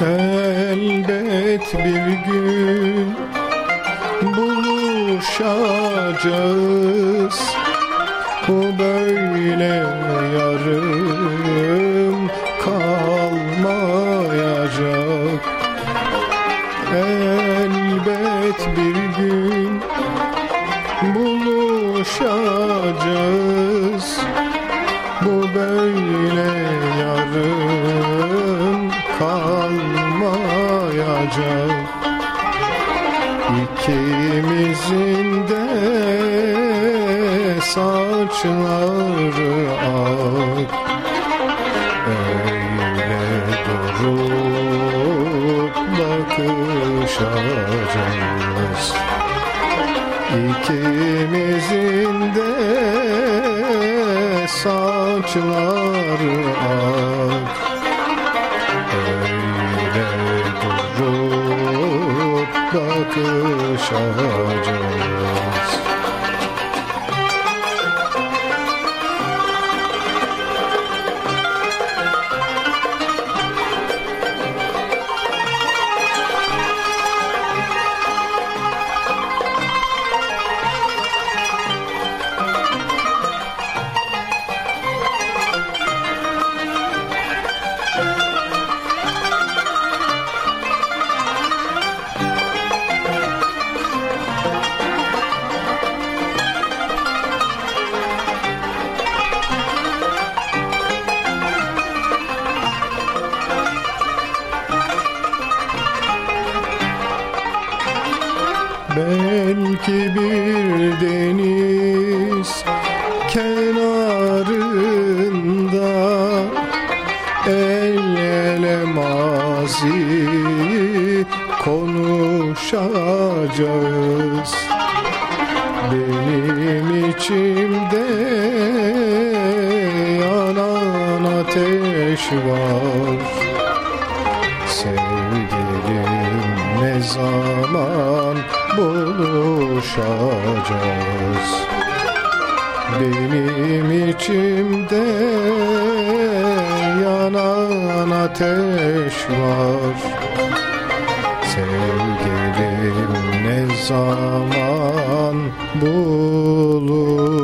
Elbet bir gün buluşacağız. Bu böyle yarım kalmayacak. Elbet bir gün buluşacağız. Bu böyle kalmayacak İkimizin de saçları ak. Öyle durup bakışacağız. İkimizin de saçları ak bakışacağız Belki bir deniz kenarında El ele mazi konuşacağız. Benim içimde yanan ateş var. Sevgilim ne zaman buluşacağız. Benim içimde yanan ateş var. Sevgilim ne zaman buluşacağız